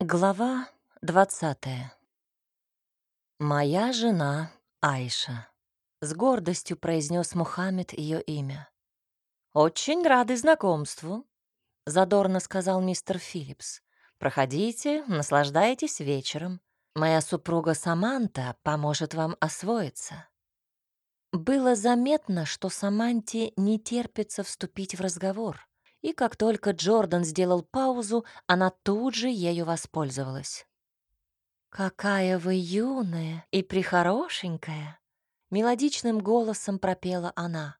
Глава двадцатая. «Моя жена Айша», — с гордостью произнес Мухаммед ее имя. «Очень рады знакомству», — задорно сказал мистер Филлипс. «Проходите, наслаждайтесь вечером. Моя супруга Саманта поможет вам освоиться». Было заметно, что Саманте не терпится вступить в разговор и как только Джордан сделал паузу, она тут же ею воспользовалась. «Какая вы юная и прихорошенькая!» — мелодичным голосом пропела она.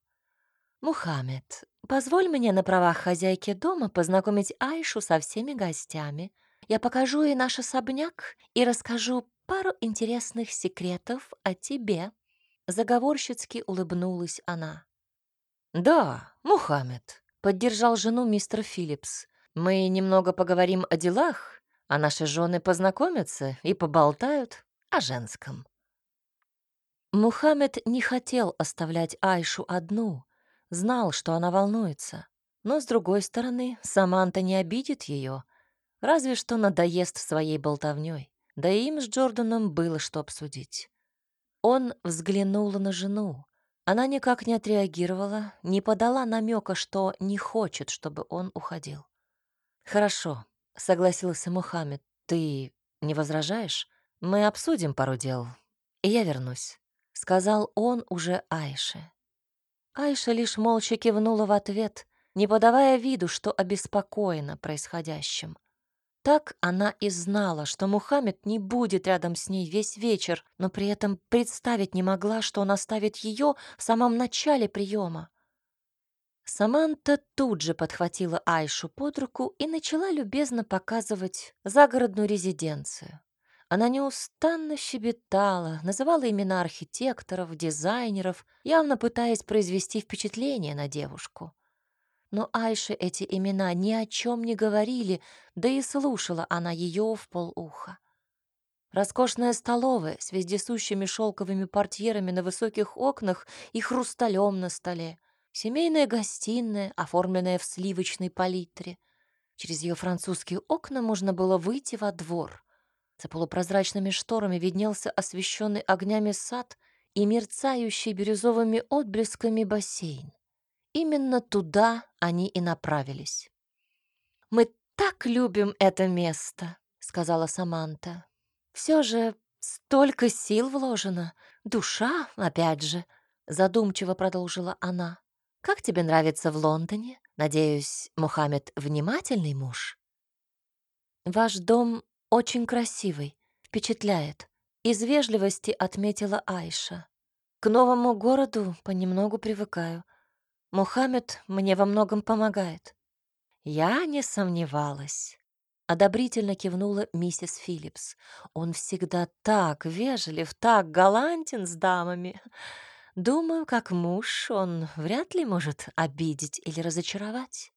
«Мухаммед, позволь мне на правах хозяйки дома познакомить Айшу со всеми гостями. Я покажу ей наш особняк и расскажу пару интересных секретов о тебе». Заговорщицки улыбнулась она. «Да, Мухаммед, Поддержал жену мистер Филлипс. «Мы немного поговорим о делах, а наши жены познакомятся и поболтают о женском». Мухаммед не хотел оставлять Айшу одну, знал, что она волнуется. Но, с другой стороны, Саманта не обидит ее, разве что надоест своей болтовней. Да и им с Джорданом было что обсудить. Он взглянул на жену. Она никак не отреагировала, не подала намека, что не хочет, чтобы он уходил. «Хорошо», — согласился Мухаммед. «Ты не возражаешь? Мы обсудим пару дел, и я вернусь», — сказал он уже Айше. Айша лишь молча кивнула в ответ, не подавая виду, что обеспокоена происходящим. Так она и знала, что Мухаммед не будет рядом с ней весь вечер, но при этом представить не могла, что он оставит ее в самом начале приема. Саманта тут же подхватила Айшу под руку и начала любезно показывать загородную резиденцию. Она неустанно щебетала, называла имена архитекторов, дизайнеров, явно пытаясь произвести впечатление на девушку. Но Айше эти имена ни о чем не говорили, да и слушала она ее в полуха. Роскошная столовая с вездесущими шелковыми портьерами на высоких окнах и хрусталем на столе. Семейная гостиная, оформленная в сливочной палитре. Через ее французские окна можно было выйти во двор. За полупрозрачными шторами виднелся освещенный огнями сад и мерцающий бирюзовыми отблесками бассейн. Именно туда они и направились. «Мы так любим это место», — сказала Саманта. «Все же столько сил вложено, душа, опять же», — задумчиво продолжила она. «Как тебе нравится в Лондоне? Надеюсь, Мухаммед внимательный муж?» «Ваш дом очень красивый, впечатляет», — из вежливости отметила Айша. «К новому городу понемногу привыкаю. Мухаммед мне во многом помогает. Я не сомневалась. Одобрительно кивнула миссис Филлипс. Он всегда так вежлив, так галантен с дамами. Думаю, как муж он вряд ли может обидеть или разочаровать.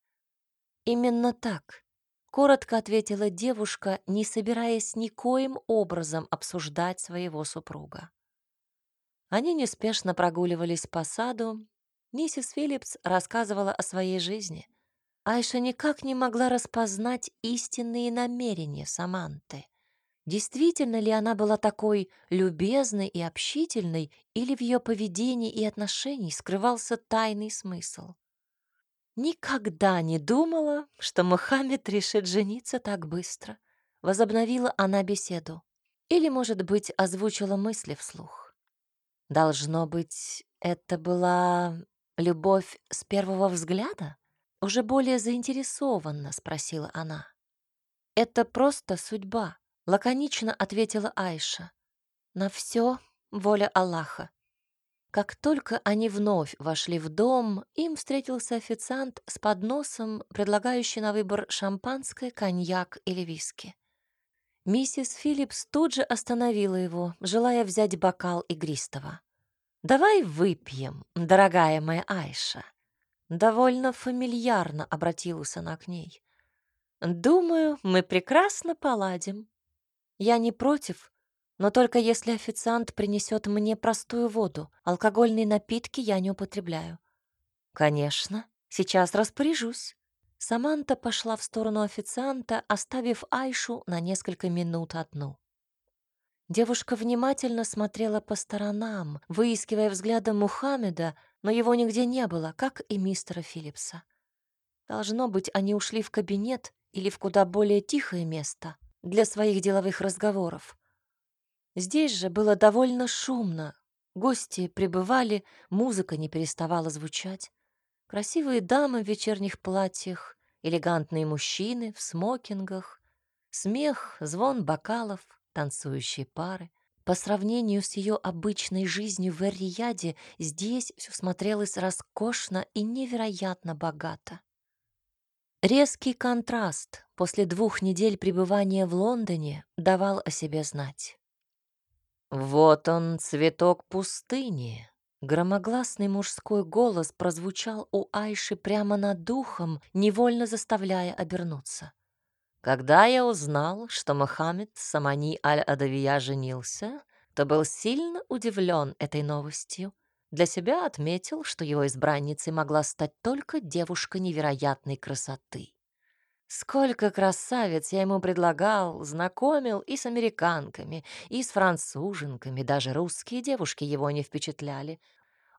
Именно так, коротко ответила девушка, не собираясь никоим образом обсуждать своего супруга. Они неспешно прогуливались по саду, Миссис Филлипс рассказывала о своей жизни. Айша никак не могла распознать истинные намерения Саманты. Действительно ли она была такой любезной и общительной, или в ее поведении и отношении скрывался тайный смысл? Никогда не думала, что Мухаммед решит жениться так быстро. Возобновила она беседу. Или, может быть, озвучила мысли вслух. Должно быть, это была «Любовь с первого взгляда?» Уже более заинтересованно спросила она. «Это просто судьба», — лаконично ответила Айша. «На все воля Аллаха». Как только они вновь вошли в дом, им встретился официант с подносом, предлагающий на выбор шампанское, коньяк или виски. Миссис Филлипс тут же остановила его, желая взять бокал игристого. «Давай выпьем, дорогая моя Айша». Довольно фамильярно обратилась она к ней. «Думаю, мы прекрасно поладим. Я не против, но только если официант принесет мне простую воду. Алкогольные напитки я не употребляю». «Конечно, сейчас распоряжусь», — Саманта пошла в сторону официанта, оставив Айшу на несколько минут одну. Девушка внимательно смотрела по сторонам, выискивая взглядом Мухаммеда, но его нигде не было, как и мистера Филлипса. Должно быть, они ушли в кабинет или в куда более тихое место для своих деловых разговоров. Здесь же было довольно шумно. Гости прибывали, музыка не переставала звучать. Красивые дамы в вечерних платьях, элегантные мужчины в смокингах, смех, звон бокалов, танцующие пары. По сравнению с ее обычной жизнью в Эр-Рияде, здесь все смотрелось роскошно и невероятно богато. Резкий контраст после двух недель пребывания в Лондоне давал о себе знать. «Вот он, цветок пустыни!» Громогласный мужской голос прозвучал у Айши прямо над духом, невольно заставляя обернуться. Когда я узнал, что Мухаммед Самани Аль-Адавия женился, то был сильно удивлен этой новостью. Для себя отметил, что его избранницей могла стать только девушка невероятной красоты. Сколько красавиц я ему предлагал, знакомил и с американками, и с француженками, даже русские девушки его не впечатляли.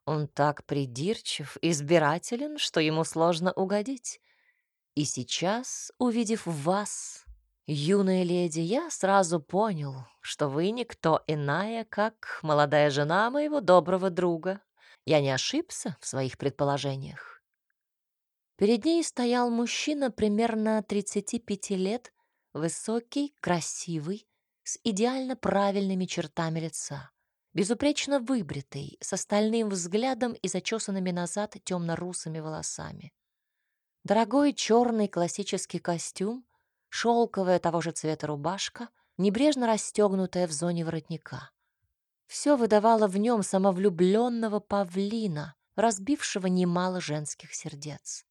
Он так придирчив, избирателен, что ему сложно угодить. И сейчас, увидев вас, юная леди, я сразу понял, что вы никто иная, как молодая жена моего доброго друга. Я не ошибся в своих предположениях. Перед ней стоял мужчина примерно 35 лет, высокий, красивый, с идеально правильными чертами лица, безупречно выбритый, с остальным взглядом и зачесанными назад темно-русыми волосами. Дорогой черный классический костюм, шелковая того же цвета рубашка, небрежно расстегнутая в зоне воротника. Все выдавало в нем самовлюбленного павлина, разбившего немало женских сердец.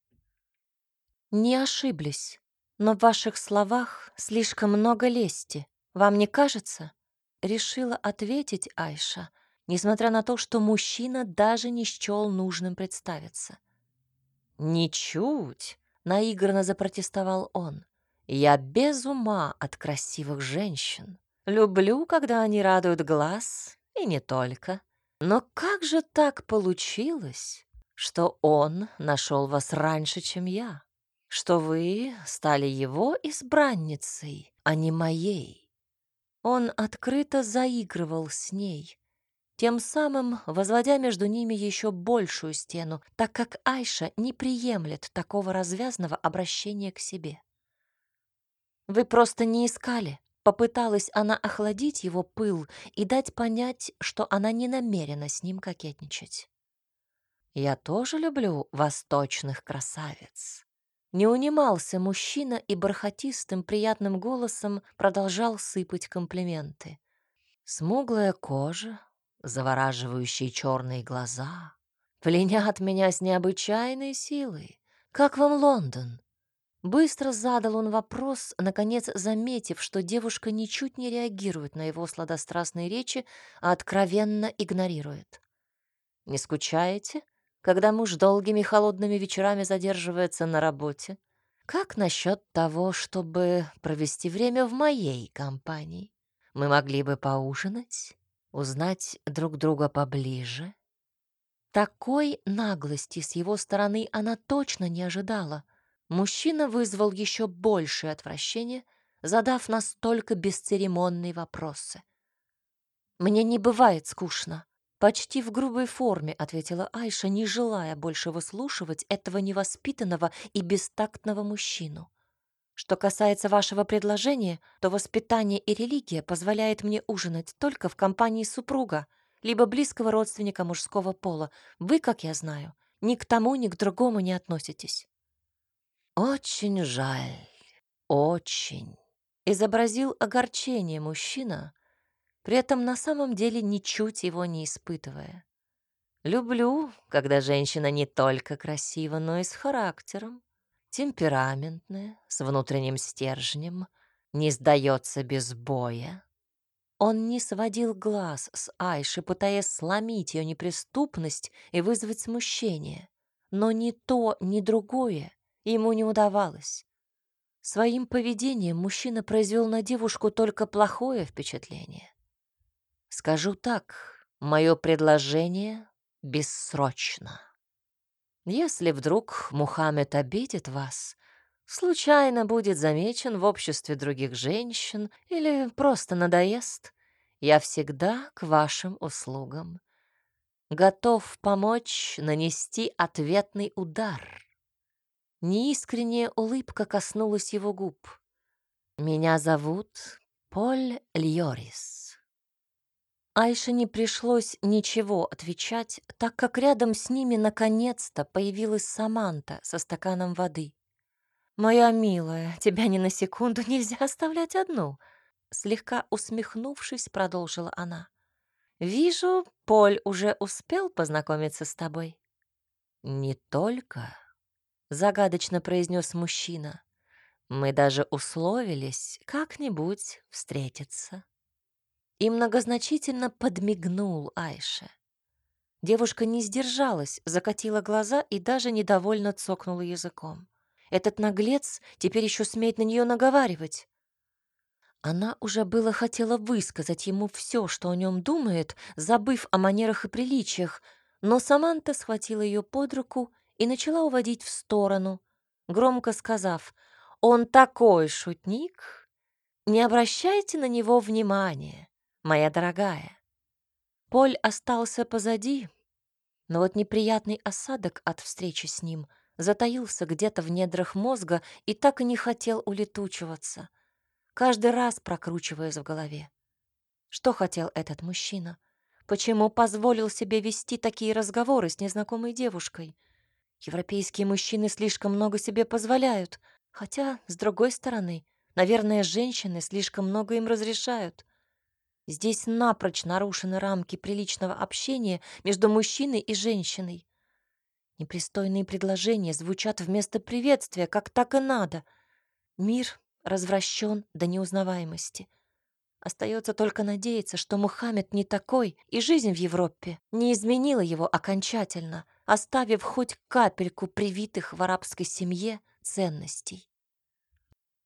Не ошиблись, но в ваших словах слишком много лести. Вам не кажется? Решила ответить Айша, несмотря на то, что мужчина даже не счел нужным представиться. «Ничуть!» — наигранно запротестовал он. «Я без ума от красивых женщин. Люблю, когда они радуют глаз, и не только. Но как же так получилось, что он нашел вас раньше, чем я? Что вы стали его избранницей, а не моей?» Он открыто заигрывал с ней, тем самым возводя между ними еще большую стену, так как Айша не приемлет такого развязного обращения к себе. «Вы просто не искали», — попыталась она охладить его пыл и дать понять, что она не намерена с ним кокетничать. «Я тоже люблю восточных красавиц». Не унимался мужчина и бархатистым приятным голосом продолжал сыпать комплименты. Смуглая кожа, завораживающие черные глаза, пленят меня с необычайной силой. Как вам Лондон? Быстро задал он вопрос, наконец заметив, что девушка ничуть не реагирует на его сладострастные речи, а откровенно игнорирует. «Не скучаете, когда муж долгими холодными вечерами задерживается на работе? Как насчет того, чтобы провести время в моей компании? Мы могли бы поужинать?» Узнать друг друга поближе. Такой наглости с его стороны она точно не ожидала. Мужчина вызвал еще большее отвращение, задав настолько бесцеремонные вопросы. «Мне не бывает скучно», — почти в грубой форме ответила Айша, не желая больше выслушивать этого невоспитанного и бестактного мужчину. Что касается вашего предложения, то воспитание и религия позволяет мне ужинать только в компании супруга, либо близкого родственника мужского пола. Вы, как я знаю, ни к тому, ни к другому не относитесь. Очень жаль, очень. Изобразил огорчение мужчина, при этом на самом деле ничуть его не испытывая. Люблю, когда женщина не только красива, но и с характером темпераментная, с внутренним стержнем, не сдается без боя. Он не сводил глаз с Айши, пытаясь сломить ее неприступность и вызвать смущение. Но ни то, ни другое ему не удавалось. Своим поведением мужчина произвел на девушку только плохое впечатление. Скажу так, мое предложение бессрочно. Если вдруг Мухаммед обидит вас, случайно будет замечен в обществе других женщин или просто надоест, я всегда к вашим услугам. Готов помочь нанести ответный удар. Неискренняя улыбка коснулась его губ. «Меня зовут Поль Льорис». Айше не пришлось ничего отвечать, так как рядом с ними наконец-то появилась Саманта со стаканом воды. «Моя милая, тебя ни на секунду нельзя оставлять одну», слегка усмехнувшись, продолжила она. «Вижу, Поль уже успел познакомиться с тобой». «Не только», — загадочно произнес мужчина. «Мы даже условились как-нибудь встретиться». И многозначительно подмигнул Айше. Девушка не сдержалась, закатила глаза и даже недовольно цокнула языком. Этот наглец теперь еще смеет на нее наговаривать. Она уже было хотела высказать ему все, что о нем думает, забыв о манерах и приличиях, но Саманта схватила ее под руку и начала уводить в сторону, громко сказав «Он такой шутник! Не обращайте на него внимания, моя дорогая». Поль остался позади, но вот неприятный осадок от встречи с ним затаился где-то в недрах мозга и так и не хотел улетучиваться — каждый раз прокручиваясь в голове. Что хотел этот мужчина? Почему позволил себе вести такие разговоры с незнакомой девушкой? Европейские мужчины слишком много себе позволяют, хотя, с другой стороны, наверное, женщины слишком много им разрешают. Здесь напрочь нарушены рамки приличного общения между мужчиной и женщиной. Непристойные предложения звучат вместо приветствия, как так и надо. Мир развращен до неузнаваемости. Остается только надеяться, что Мухаммед не такой, и жизнь в Европе не изменила его окончательно, оставив хоть капельку привитых в арабской семье ценностей.